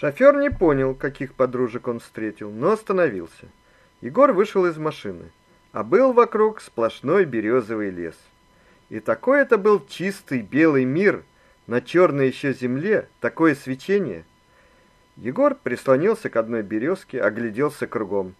Шофёр не понял, каких подружек он встретил, но остановился. Егор вышел из машины, а был вокруг сплошной березовый лес. И такой это был чистый белый мир, на черной еще земле такое свечение. Егор прислонился к одной березке, огляделся кругом.